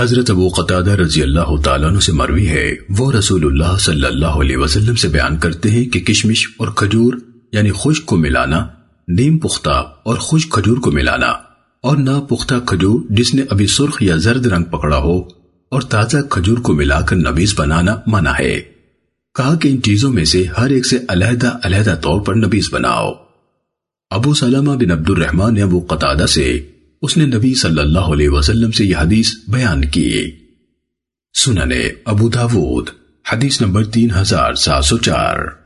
حضرت ابو قطادہ رضی اللہ تعالیٰ عنہ سے مروی ہے۔ وہ رسول اللہ صلی اللہ علیہ وسلم سے بیان کرتے ہیں کہ کشمش اور کھجور یعنی خشک کو ملانا، نیم پختہ اور خشک کھجور کو ملانا، اور نہ پختہ کھجور جس نے ابھی سرخ یا زرد رنگ پکڑا ہو، اور تازہ کھجور کو ملا کر نبیز بنانا منع ہے۔ کہا کہ ان چیزوں میں سے ہر ایک سے علیحدہ علیحدہ طور پر نبیز بناؤ۔ ابو سلمہ بن عبد الرحمن نے ابو قطادہ سے اس نے نبی صلی اللہ علیہ وسلم سے یہ حدیث بیان کی۔ سننے ابو داود، حدیث نمبر تین ہزار سات سو چار۔